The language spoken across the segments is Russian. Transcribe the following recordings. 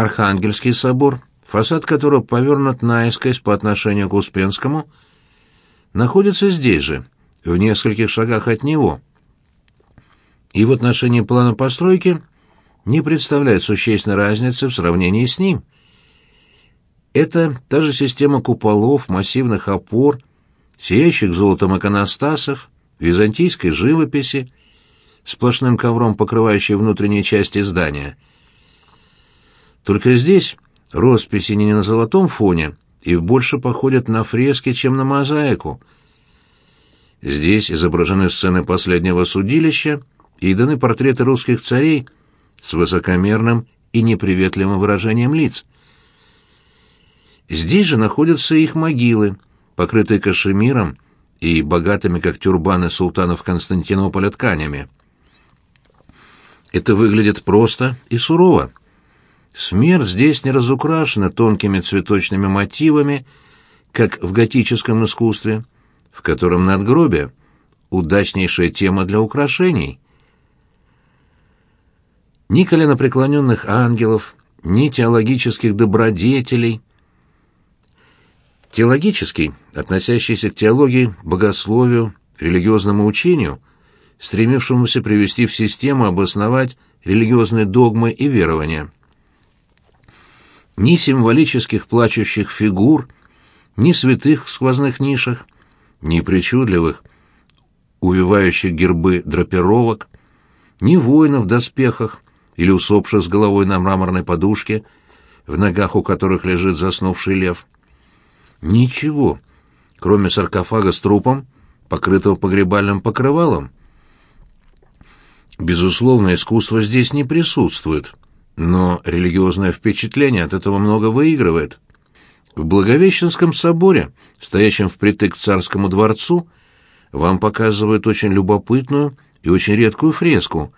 Архангельский собор, фасад которого повернут наискось по отношению к Успенскому, находится здесь же, в нескольких шагах от него. И в отношении плана постройки не представляет существенной разницы в сравнении с ним. Это та же система куполов, массивных опор, сияющих золотом иконостасов, византийской живописи, сплошным ковром покрывающей внутренние части здания. Только здесь росписи не на золотом фоне и больше походят на фрески, чем на мозаику. Здесь изображены сцены последнего судилища и даны портреты русских царей с высокомерным и неприветливым выражением лиц. Здесь же находятся их могилы, покрытые кашемиром и богатыми, как тюрбаны султанов Константинополя, тканями. Это выглядит просто и сурово. Смерть здесь не разукрашена тонкими цветочными мотивами, как в готическом искусстве, в котором надгробие — удачнейшая тема для украшений. Ни коленопреклоненных ангелов, ни теологических добродетелей. Теологический, относящийся к теологии, богословию, религиозному учению, стремившемуся привести в систему обосновать религиозные догмы и верования. Ни символических плачущих фигур, ни святых в сквозных нишах, ни причудливых, увивающих гербы драпировок, ни воинов в доспехах или усопших с головой на мраморной подушке, в ногах у которых лежит заснувший лев. Ничего, кроме саркофага с трупом, покрытого погребальным покрывалом. Безусловно, искусство здесь не присутствует, но религиозное впечатление от этого много выигрывает. В Благовещенском соборе, стоящем впритык к царскому дворцу, вам показывают очень любопытную и очень редкую фреску,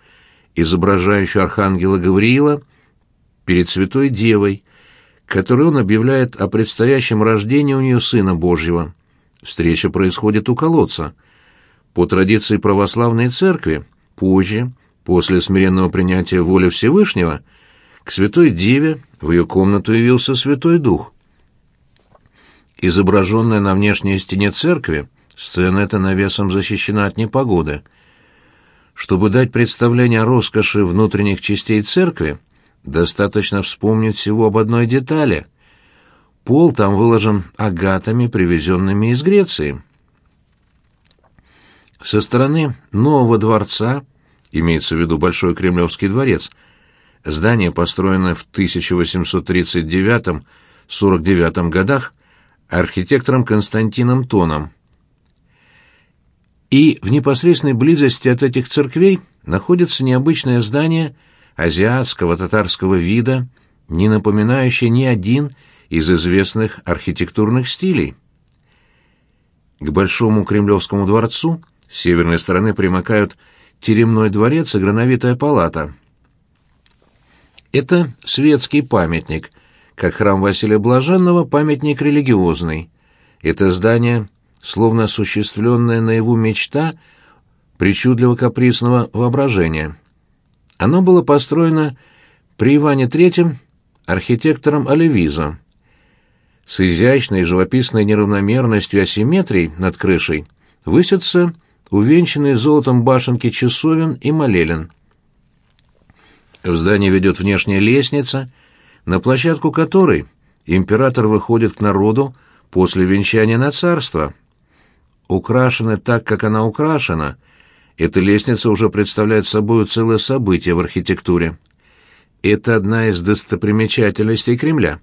изображающую архангела Гавриила перед Святой Девой, которой он объявляет о предстоящем рождении у нее Сына Божьего. Встреча происходит у колодца. По традиции православной церкви, позже, после смиренного принятия воли Всевышнего, к Святой Деве в ее комнату явился Святой Дух. Изображенная на внешней стене церкви, сцена эта навесом защищена от непогоды. Чтобы дать представление о роскоши внутренних частей церкви, достаточно вспомнить всего об одной детали. Пол там выложен агатами, привезенными из Греции. Со стороны нового дворца, имеется в виду Большой Кремлевский дворец, здание, построенное в 1839-49 годах архитектором Константином Тоном. И в непосредственной близости от этих церквей находится необычное здание азиатского татарского вида, не напоминающее ни один из известных архитектурных стилей. К Большому Кремлевскому дворцу с северной стороны примыкают Теремной дворец и Грановитая палата. Это светский памятник, как храм Василия Блаженного памятник религиозный. Это здание, словно осуществленная наяву мечта причудливо-капризного воображения. Оно было построено при Иване III архитектором Оливизо. С изящной живописной неравномерностью и над крышей высятся увенчанные золотом башенки часовен и молелен. В здании ведет внешняя лестница, на площадку которой император выходит к народу после венчания на царство. Украшена так, как она украшена, эта лестница уже представляет собой целое событие в архитектуре. Это одна из достопримечательностей Кремля.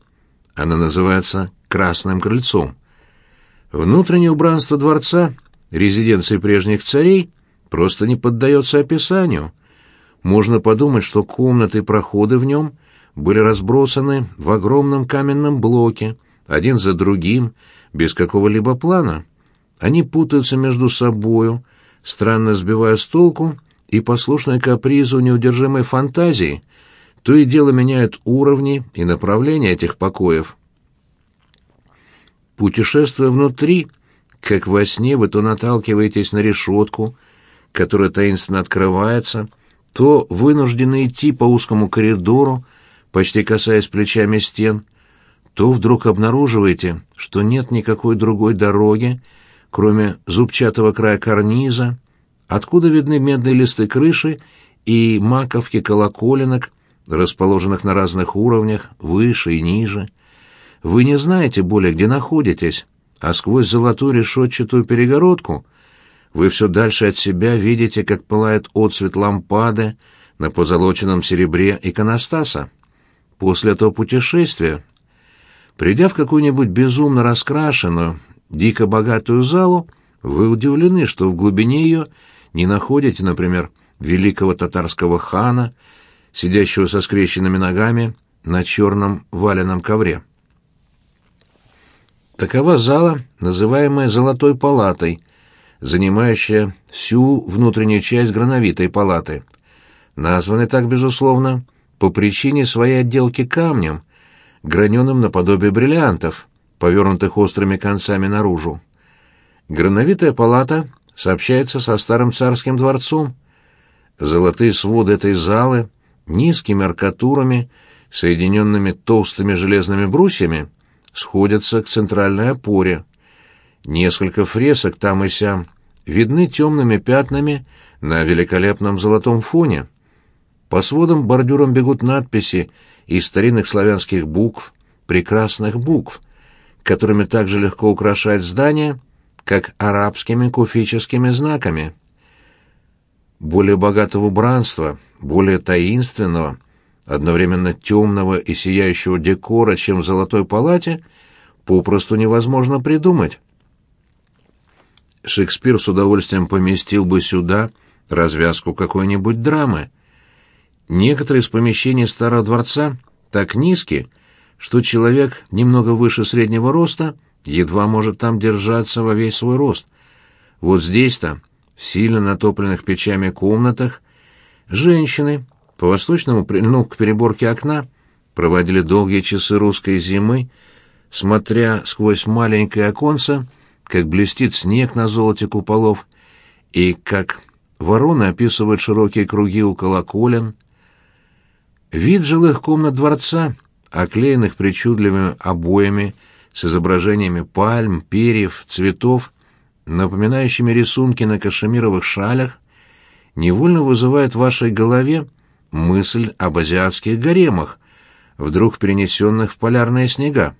Она называется «Красным крыльцом». Внутреннее убранство дворца, резиденции прежних царей, просто не поддается описанию. Можно подумать, что комнаты и проходы в нем – были разбросаны в огромном каменном блоке, один за другим, без какого-либо плана. Они путаются между собою, странно сбивая с толку и послушной капризу неудержимой фантазии, то и дело меняют уровни и направления этих покоев. Путешествуя внутри, как во сне вы то наталкиваетесь на решетку, которая таинственно открывается, то вынуждены идти по узкому коридору, почти касаясь плечами стен, то вдруг обнаруживаете, что нет никакой другой дороги, кроме зубчатого края карниза, откуда видны медные листы крыши и маковки колоколенок, расположенных на разных уровнях, выше и ниже. Вы не знаете более, где находитесь, а сквозь золотую решетчатую перегородку вы все дальше от себя видите, как пылает отцвет лампады на позолоченном серебре иконостаса. После этого путешествия, придя в какую-нибудь безумно раскрашенную, дико богатую залу, вы удивлены, что в глубине ее не находите, например, великого татарского хана, сидящего со скрещенными ногами на черном валенном ковре. Такова зала, называемая «золотой палатой», занимающая всю внутреннюю часть грановитой палаты. Названы так, безусловно, по причине своей отделки камнем, граненым наподобие бриллиантов, повернутых острыми концами наружу. Грановитая палата сообщается со старым царским дворцом. Золотые своды этой залы, низкими аркатурами, соединенными толстыми железными брусьями, сходятся к центральной опоре. Несколько фресок там и сям видны темными пятнами на великолепном золотом фоне. По сводам бордюрам бегут надписи из старинных славянских букв, прекрасных букв, которыми также легко украшать здания, как арабскими куфическими знаками. Более богатого убранства, более таинственного, одновременно темного и сияющего декора, чем в Золотой палате, попросту невозможно придумать. Шекспир с удовольствием поместил бы сюда развязку какой-нибудь драмы. Некоторые из помещений Старого дворца так низкие, что человек немного выше среднего роста едва может там держаться во весь свой рост. Вот здесь-то, в сильно натопленных печами комнатах, женщины, по-восточному прильнув к переборке окна, проводили долгие часы русской зимы, смотря сквозь маленькое оконце, как блестит снег на золоте куполов, и как вороны описывают широкие круги у колоколен. Вид жилых комнат дворца, оклеенных причудливыми обоями с изображениями пальм, перьев, цветов, напоминающими рисунки на кашемировых шалях, невольно вызывает в вашей голове мысль об азиатских гаремах, вдруг перенесенных в полярные снега.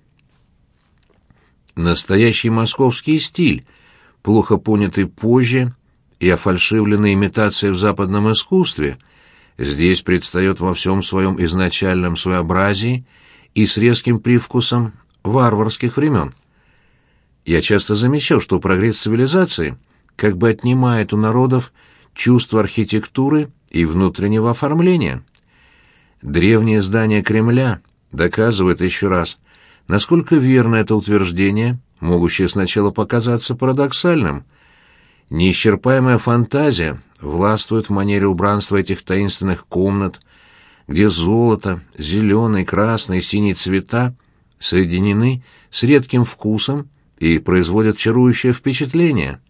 Настоящий московский стиль, плохо понятый позже и офальшивленный имитацией в западном искусстве, здесь предстает во всем своем изначальном своеобразии и с резким привкусом варварских времен. Я часто замечал, что прогресс цивилизации как бы отнимает у народов чувство архитектуры и внутреннего оформления. Древнее здание Кремля доказывает еще раз, насколько верно это утверждение, могущее сначала показаться парадоксальным. Неисчерпаемая фантазия властвует в манере убранства этих таинственных комнат, где золото, зеленый, красный синий цвета соединены с редким вкусом и производят чарующее впечатление.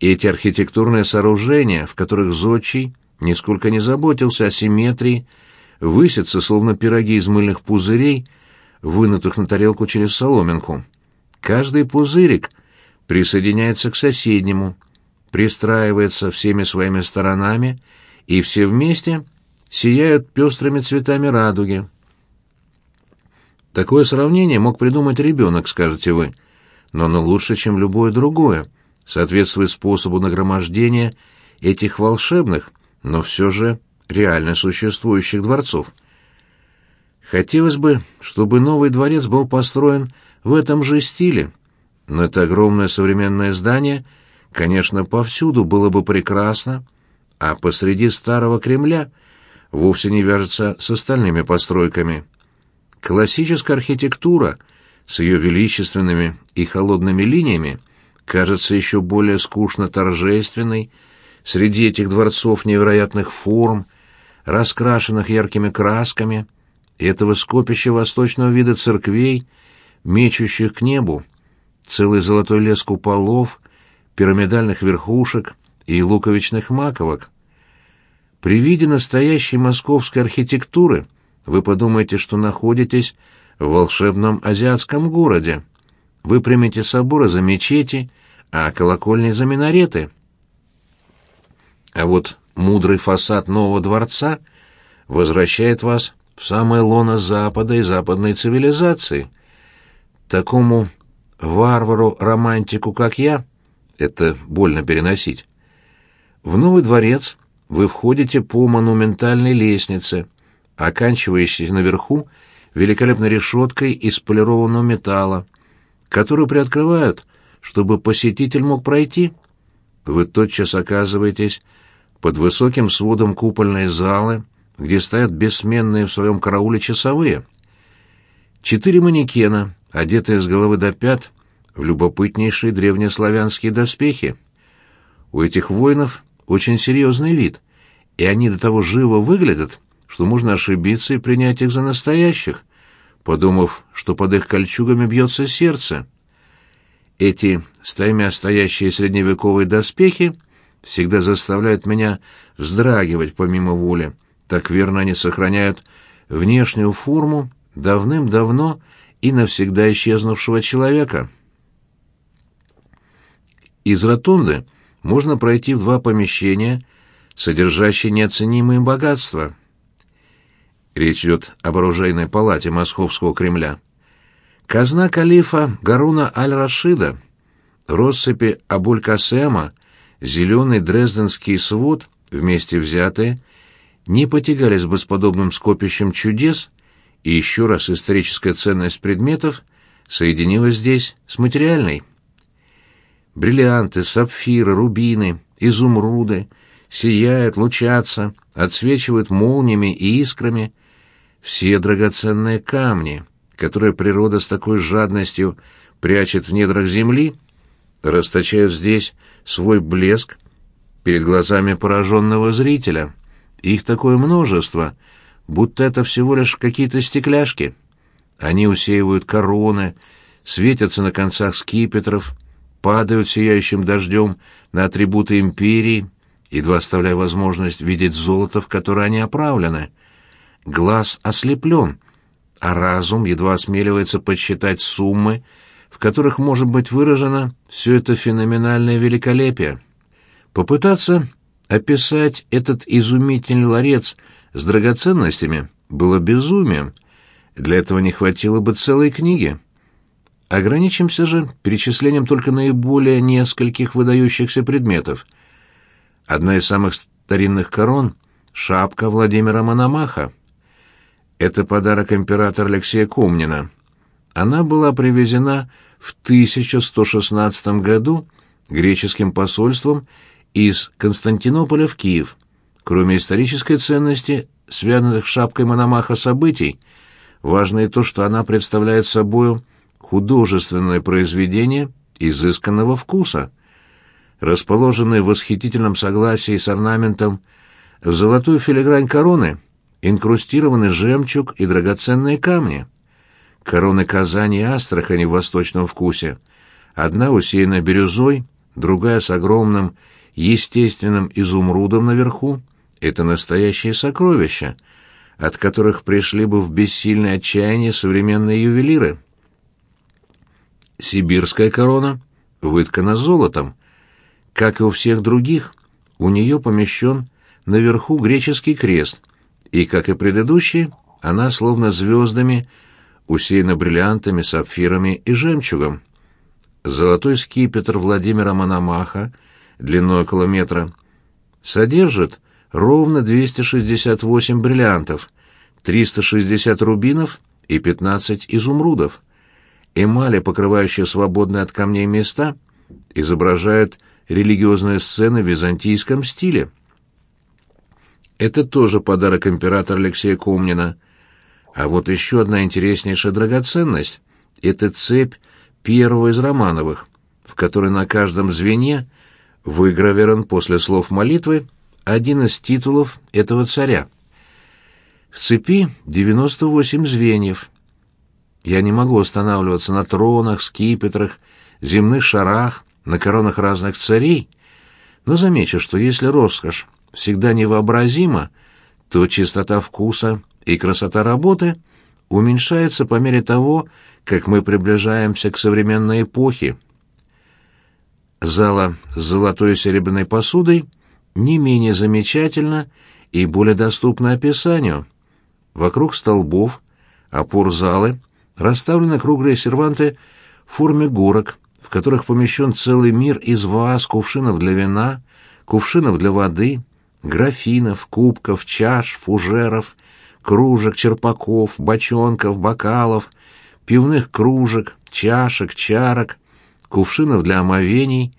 Эти архитектурные сооружения, в которых зодчий нисколько не заботился о симметрии, высятся, словно пироги из мыльных пузырей, вынутых на тарелку через соломинку. Каждый пузырик присоединяется к соседнему, пристраивается всеми своими сторонами, и все вместе сияют пестрыми цветами радуги. Такое сравнение мог придумать ребенок, скажете вы, но оно лучше, чем любое другое, соответствует способу нагромождения этих волшебных, но все же реально существующих дворцов. Хотелось бы, чтобы новый дворец был построен в этом же стиле, но это огромное современное здание, конечно, повсюду было бы прекрасно, а посреди старого Кремля вовсе не вяжется с остальными постройками. Классическая архитектура с ее величественными и холодными линиями кажется еще более скучно торжественной среди этих дворцов невероятных форм, раскрашенных яркими красками, этого скопища восточного вида церквей, мечущих к небу, целый золотой лес куполов, пирамидальных верхушек и луковичных маковок. При виде настоящей московской архитектуры вы подумаете, что находитесь в волшебном азиатском городе. Вы примете соборы за мечети, а колокольни за минареты. А вот мудрый фасад нового дворца возвращает вас в самое лоно Запада и западной цивилизации. Такому варвару-романтику, как я, это больно переносить. В новый дворец вы входите по монументальной лестнице, оканчивающейся наверху великолепной решеткой из полированного металла, которую приоткрывают, чтобы посетитель мог пройти. Вы тотчас оказываетесь под высоким сводом купольной залы, где стоят бессменные в своем карауле часовые. Четыре манекена, одетые с головы до пят, в любопытнейшие древнеславянские доспехи. У этих воинов очень серьезный вид, и они до того живо выглядят, что можно ошибиться и принять их за настоящих, подумав, что под их кольчугами бьется сердце. Эти стаймя стоящие средневековые доспехи всегда заставляют меня вздрагивать помимо воли. Так верно они сохраняют внешнюю форму давным-давно и навсегда исчезнувшего человека. Из ротонды можно пройти в два помещения, содержащие неоценимые богатства. Речь идет об оружейной палате Московского Кремля. Казна калифа Гаруна аль-Рашида, россыпи Абуль-Касема, зеленый дрезденский свод, вместе взятые, не потягались бы с подобным скопищем чудес, и еще раз историческая ценность предметов соединилась здесь с материальной. Бриллианты, сапфиры, рубины, изумруды сияют, лучатся, отсвечивают молниями и искрами. Все драгоценные камни, которые природа с такой жадностью прячет в недрах земли, расточают здесь свой блеск перед глазами пораженного зрителя. Их такое множество, будто это всего лишь какие-то стекляшки. Они усеивают короны, светятся на концах скипетров, падают сияющим дождем на атрибуты империи, едва оставляя возможность видеть золото, в которое они оправлены. Глаз ослеплен, а разум едва осмеливается подсчитать суммы, в которых может быть выражено все это феноменальное великолепие. Попытаться описать этот изумительный ларец с драгоценностями было безумием. Для этого не хватило бы целой книги. Ограничимся же перечислением только наиболее нескольких выдающихся предметов. Одна из самых старинных корон — шапка Владимира Мономаха. Это подарок императора Алексея Комнина. Она была привезена в 1116 году греческим посольством из Константинополя в Киев. Кроме исторической ценности, связанных с шапкой Мономаха событий, важно и то, что она представляет собою художественное произведение изысканного вкуса. Расположенный в восхитительном согласии с орнаментом в золотую филигрань короны инкрустированы жемчуг и драгоценные камни. Короны Казани и Астрахани в восточном вкусе. Одна усеяна бирюзой, другая с огромным естественным изумрудом наверху. Это настоящие сокровища, от которых пришли бы в бессильное отчаяние современные ювелиры. Сибирская корона выткана золотом. Как и у всех других, у нее помещен наверху греческий крест, и, как и предыдущие, она словно звездами усеяна бриллиантами, сапфирами и жемчугом. Золотой скипетр Владимира Мономаха, длиной около метра, содержит ровно 268 бриллиантов, 360 рубинов и 15 изумрудов. Эмали, покрывающие свободные от камней места, изображают религиозные сцены в византийском стиле. Это тоже подарок императора Алексея Комнина – а вот еще одна интереснейшая драгоценность — это цепь первого из Романовых, в которой на каждом звене выгравирован после слов молитвы один из титулов этого царя. В цепи 98 звеньев. Я не могу останавливаться на тронах, скипетрах, земных шарах, на коронах разных царей, но замечу, что если роскошь всегда невообразима, то чистота вкуса и красота работы уменьшается по мере того, как мы приближаемся к современной эпохе. Зала с золотой и серебряной посудой не менее замечательна и более доступна описанию. Вокруг столбов, опор залы, расставлены круглые серванты в форме горок, в которых помещен целый мир из ваз, кувшинов для вина, кувшинов для воды, графинов, кубков, чаш, фужеров, кружек, черпаков, бочонков, бокалов, пивных кружек, чашек, чарок, кувшинов для омовений,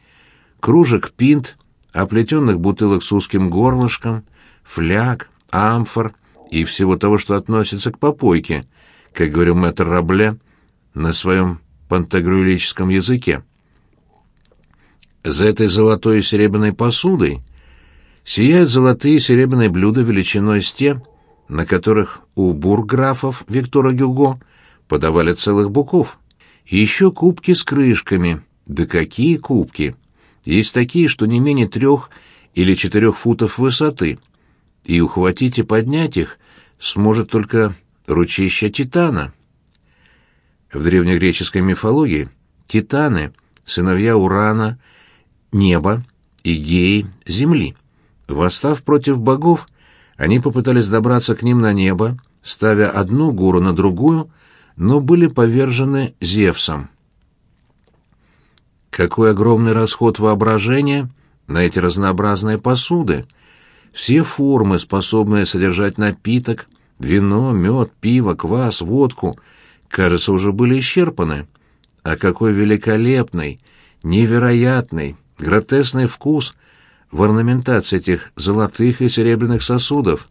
кружек пинт, оплетенных бутылок с узким горлышком, фляг, амфор и всего того, что относится к попойке, как говорил мэтр Рабле на своем пантагрюлическом языке. За этой золотой и серебряной посудой сияют золотые и серебряные блюда величиной с те, на которых у бурграфов Виктора Гюго подавали целых буков. И еще кубки с крышками. Да какие кубки! Есть такие, что не менее трех или четырех футов высоты. И ухватить и поднять их сможет только ручища Титана. В древнегреческой мифологии Титаны — сыновья Урана, неба и геи земли. Восстав против богов, они попытались добраться к ним на небо, ставя одну гору на другую, но были повержены Зевсом. Какой огромный расход воображения на эти разнообразные посуды! Все формы, способные содержать напиток, вино, мед, пиво, квас, водку, кажется, уже были исчерпаны. А какой великолепный, невероятный, гротесный вкус в орнаментации этих золотых и серебряных сосудов,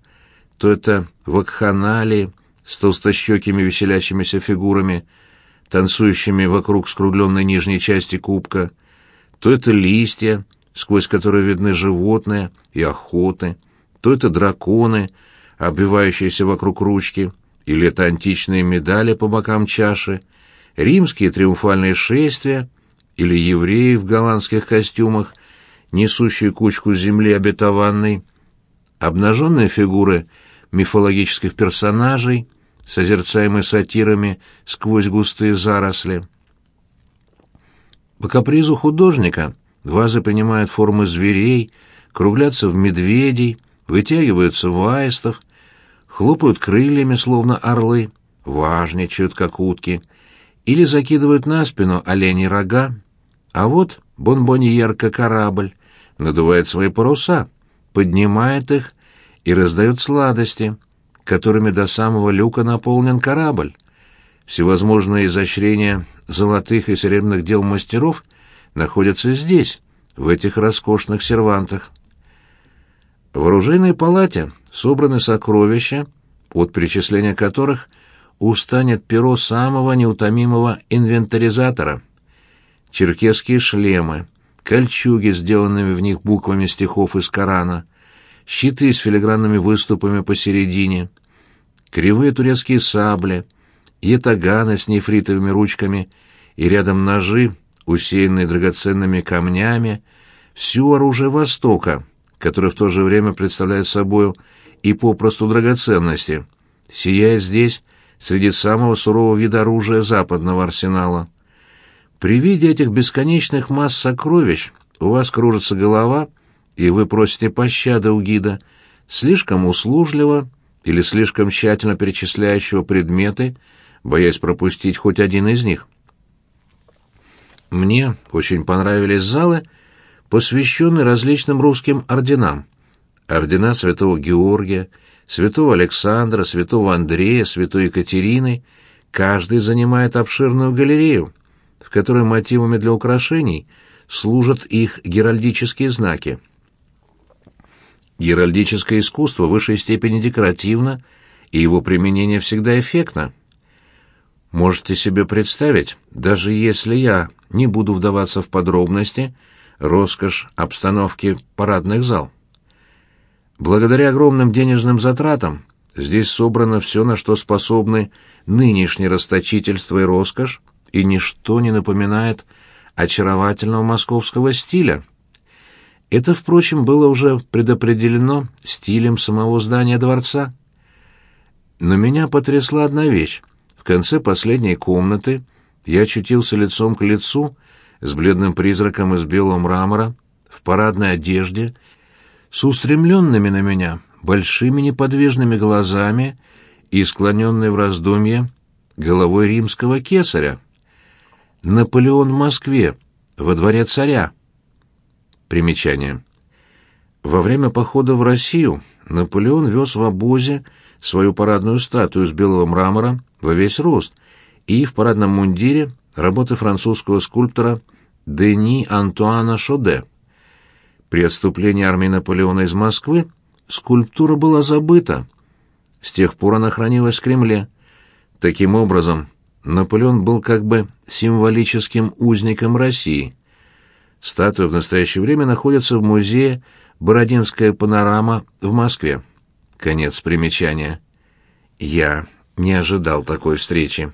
то это вакханалии с толстощекими веселящимися фигурами, танцующими вокруг скругленной нижней части кубка, то это листья, сквозь которые видны животные и охоты, то это драконы, обвивающиеся вокруг ручки, или это античные медали по бокам чаши, римские триумфальные шествия, или евреи в голландских костюмах, несущие кучку земли обетованной, обнаженные фигуры мифологических персонажей, созерцаемые сатирами сквозь густые заросли. По капризу художника вазы принимают формы зверей, круглятся в медведей, вытягиваются в аистов, хлопают крыльями, словно орлы, важничают, как утки, или закидывают на спину оленей рога, а вот бонбоньерка корабль надувает свои паруса, поднимает их и раздает сладости, которыми до самого люка наполнен корабль. Всевозможные изощрения золотых и серебряных дел мастеров находятся здесь, в этих роскошных сервантах. В оружейной палате собраны сокровища, от перечисления которых устанет перо самого неутомимого инвентаризатора — черкесские шлемы, кольчуги, сделанными в них буквами стихов из Корана, щиты с филигранными выступами посередине, кривые турецкие сабли, ятаганы с нефритовыми ручками и рядом ножи, усеянные драгоценными камнями, все оружие Востока, которое в то же время представляет собою и попросту драгоценности, сияет здесь среди самого сурового вида оружия западного арсенала. При виде этих бесконечных масс сокровищ у вас кружится голова, и вы просите пощады у гида, слишком услужливо или слишком тщательно перечисляющего предметы, боясь пропустить хоть один из них. Мне очень понравились залы, посвященные различным русским орденам. Ордена святого Георгия, святого Александра, святого Андрея, святой Екатерины, каждый занимает обширную галерею, в которой мотивами для украшений служат их геральдические знаки. Геральдическое искусство в высшей степени декоративно, и его применение всегда эффектно. Можете себе представить, даже если я не буду вдаваться в подробности, роскошь обстановки парадных зал. Благодаря огромным денежным затратам здесь собрано все, на что способны нынешнее расточительство и роскошь, и ничто не напоминает очаровательного московского стиля. Это, впрочем, было уже предопределено стилем самого здания дворца. Но меня потрясла одна вещь. В конце последней комнаты я очутился лицом к лицу с бледным призраком из белого мрамора, в парадной одежде, с устремленными на меня большими неподвижными глазами и склоненной в раздумье головой римского кесаря. Наполеон в Москве, во дворе царя. Примечание. Во время похода в Россию Наполеон вез в обозе свою парадную статую из белого мрамора во весь рост и в парадном мундире работы французского скульптора Дени Антуана Шоде. При отступлении армии Наполеона из Москвы скульптура была забыта. С тех пор она хранилась в Кремле. Таким образом, Наполеон был как бы символическим узником России. Статуя в настоящее время находится в музее «Бородинская панорама» в Москве. Конец примечания. Я не ожидал такой встречи.